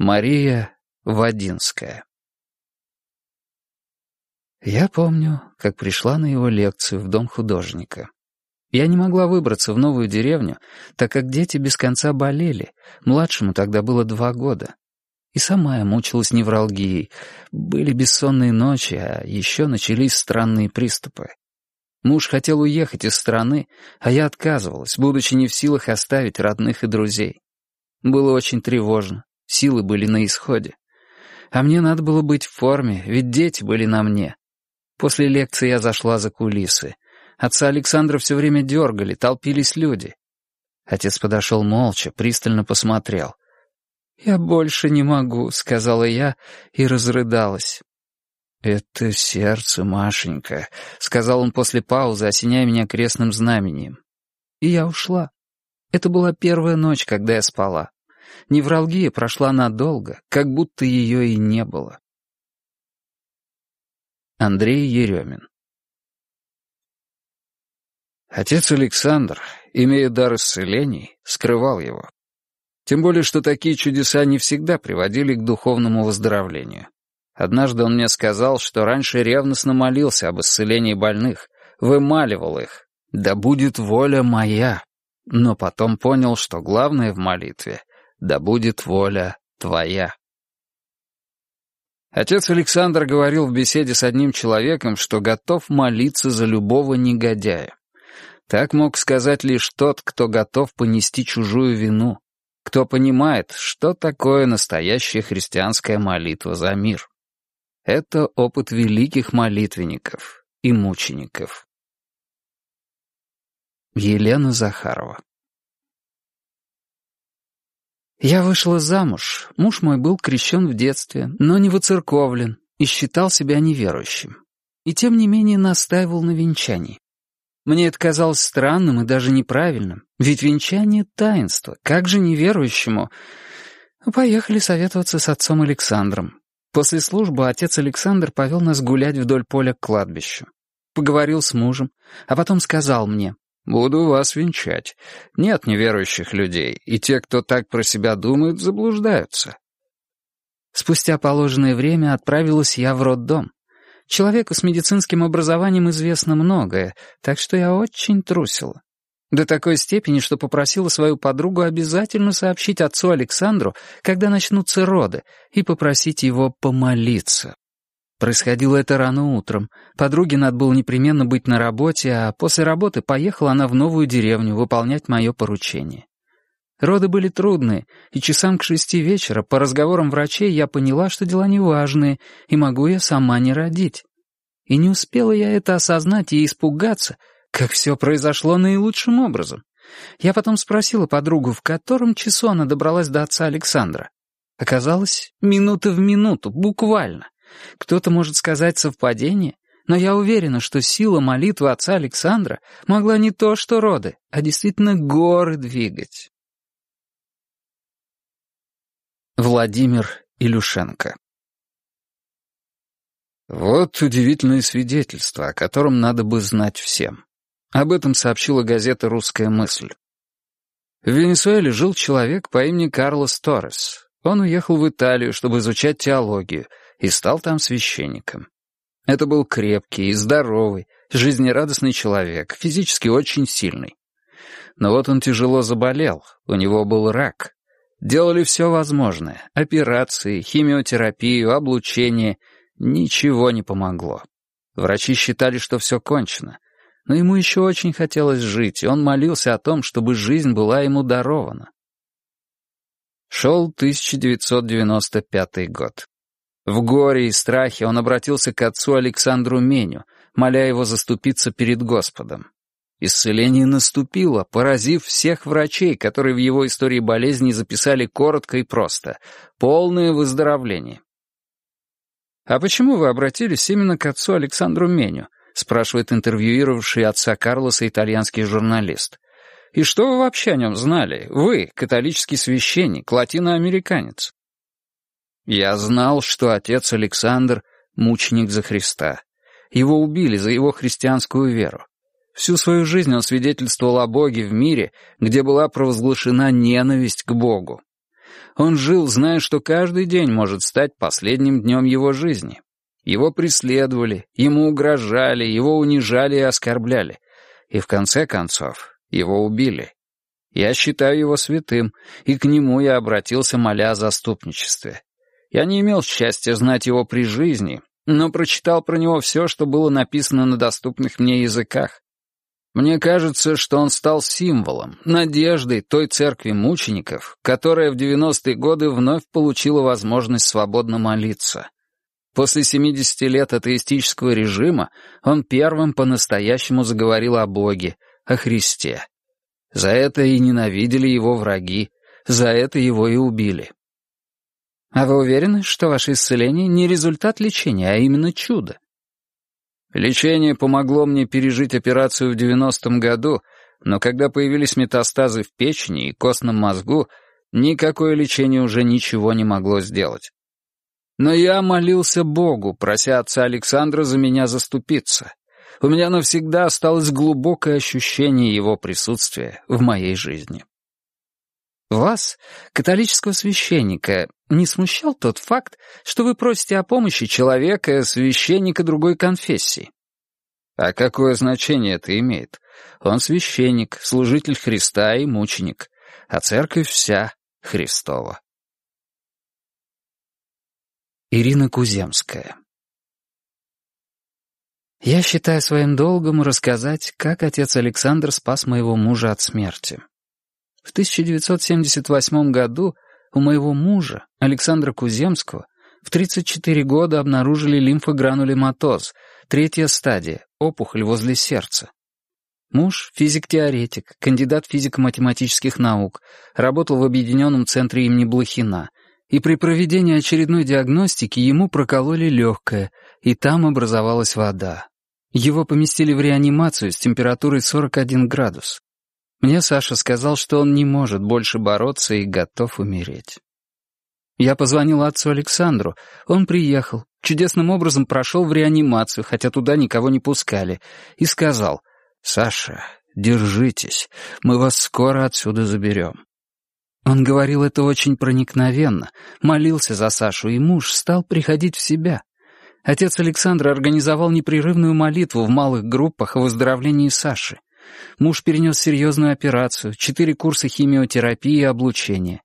Мария Вадинская Я помню, как пришла на его лекцию в дом художника. Я не могла выбраться в новую деревню, так как дети без конца болели, младшему тогда было два года. И сама я мучилась невралгией, были бессонные ночи, а еще начались странные приступы. Муж хотел уехать из страны, а я отказывалась, будучи не в силах оставить родных и друзей. Было очень тревожно. Силы были на исходе. А мне надо было быть в форме, ведь дети были на мне. После лекции я зашла за кулисы. Отца Александра все время дергали, толпились люди. Отец подошел молча, пристально посмотрел. «Я больше не могу», — сказала я и разрыдалась. «Это сердце, Машенька», — сказал он после паузы, осеняя меня крестным знамением. И я ушла. Это была первая ночь, когда я спала. Невралгия прошла надолго, как будто ее и не было. Андрей Еремин Отец Александр, имея дар исцелений, скрывал его. Тем более, что такие чудеса не всегда приводили к духовному выздоровлению. Однажды он мне сказал, что раньше ревностно молился об исцелении больных, вымаливал их. «Да будет воля моя!» Но потом понял, что главное в молитве да будет воля твоя. Отец Александр говорил в беседе с одним человеком, что готов молиться за любого негодяя. Так мог сказать лишь тот, кто готов понести чужую вину, кто понимает, что такое настоящая христианская молитва за мир. Это опыт великих молитвенников и мучеников. Елена Захарова я вышла замуж. Муж мой был крещен в детстве, но не воцерковлен и считал себя неверующим. И тем не менее настаивал на венчании. Мне это казалось странным и даже неправильным, ведь венчание — таинство, как же неверующему? Поехали советоваться с отцом Александром. После службы отец Александр повел нас гулять вдоль поля к кладбищу. Поговорил с мужем, а потом сказал мне, Буду вас венчать. Нет неверующих людей, и те, кто так про себя думают, заблуждаются. Спустя положенное время отправилась я в роддом. Человеку с медицинским образованием известно многое, так что я очень трусила. До такой степени, что попросила свою подругу обязательно сообщить отцу Александру, когда начнутся роды, и попросить его помолиться. Происходило это рано утром. Подруге надо было непременно быть на работе, а после работы поехала она в новую деревню выполнять мое поручение. Роды были трудные, и часам к шести вечера по разговорам врачей я поняла, что дела неважные, и могу я сама не родить. И не успела я это осознать и испугаться, как все произошло наилучшим образом. Я потом спросила подругу, в котором часу она добралась до отца Александра. Оказалось, минута в минуту, буквально. Кто-то может сказать совпадение, но я уверена, что сила молитвы отца Александра могла не то что роды, а действительно горы двигать. Владимир Илюшенко Вот удивительное свидетельство, о котором надо бы знать всем. Об этом сообщила газета «Русская мысль». В Венесуэле жил человек по имени Карлос Торрес. Он уехал в Италию, чтобы изучать теологию — и стал там священником. Это был крепкий и здоровый, жизнерадостный человек, физически очень сильный. Но вот он тяжело заболел, у него был рак. Делали все возможное — операции, химиотерапию, облучение. Ничего не помогло. Врачи считали, что все кончено. Но ему еще очень хотелось жить, и он молился о том, чтобы жизнь была ему дарована. Шел 1995 год. В горе и страхе он обратился к отцу Александру Меню, моля его заступиться перед Господом. Исцеление наступило, поразив всех врачей, которые в его истории болезни записали коротко и просто «полное выздоровление». «А почему вы обратились именно к отцу Александру Меню?» спрашивает интервьюировавший отца Карлоса итальянский журналист. «И что вы вообще о нем знали? Вы, католический священник, латиноамериканец». Я знал, что отец Александр — мученик за Христа. Его убили за его христианскую веру. Всю свою жизнь он свидетельствовал о Боге в мире, где была провозглашена ненависть к Богу. Он жил, зная, что каждый день может стать последним днем его жизни. Его преследовали, ему угрожали, его унижали и оскорбляли. И в конце концов его убили. Я считаю его святым, и к нему я обратился, моля о заступничестве. Я не имел счастья знать его при жизни, но прочитал про него все, что было написано на доступных мне языках. Мне кажется, что он стал символом, надеждой той церкви мучеников, которая в 90-е годы вновь получила возможность свободно молиться. После 70 лет атеистического режима он первым по-настоящему заговорил о Боге, о Христе. За это и ненавидели его враги, за это его и убили. А вы уверены, что ваше исцеление не результат лечения, а именно чудо? Лечение помогло мне пережить операцию в 90-м году, но когда появились метастазы в печени и костном мозгу, никакое лечение уже ничего не могло сделать. Но я молился Богу, прося отца Александра за меня заступиться. У меня навсегда осталось глубокое ощущение его присутствия в моей жизни. Вас, католического священника, не смущал тот факт, что вы просите о помощи человека, священника другой конфессии? А какое значение это имеет? Он священник, служитель Христа и мученик, а церковь вся Христова. Ирина Куземская Я считаю своим долгом рассказать, как отец Александр спас моего мужа от смерти. В 1978 году у моего мужа, Александра Куземского, в 34 года обнаружили лимфогранулематоз, третья стадия, опухоль возле сердца. Муж — физик-теоретик, кандидат физико-математических наук, работал в Объединенном центре имени Блохина, и при проведении очередной диагностики ему прокололи легкое, и там образовалась вода. Его поместили в реанимацию с температурой 41 градус. Мне Саша сказал, что он не может больше бороться и готов умереть. Я позвонил отцу Александру. Он приехал, чудесным образом прошел в реанимацию, хотя туда никого не пускали, и сказал, «Саша, держитесь, мы вас скоро отсюда заберем». Он говорил это очень проникновенно, молился за Сашу, и муж стал приходить в себя. Отец Александр организовал непрерывную молитву в малых группах о выздоровлении Саши. Муж перенес серьезную операцию, четыре курса химиотерапии и облучения.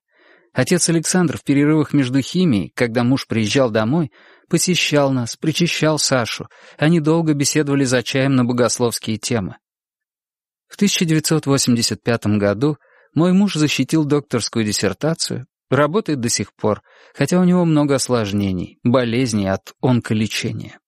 Отец Александр в перерывах между химией, когда муж приезжал домой, посещал нас, причащал Сашу. Они долго беседовали за чаем на богословские темы. В 1985 году мой муж защитил докторскую диссертацию, работает до сих пор, хотя у него много осложнений, болезней от онколечения.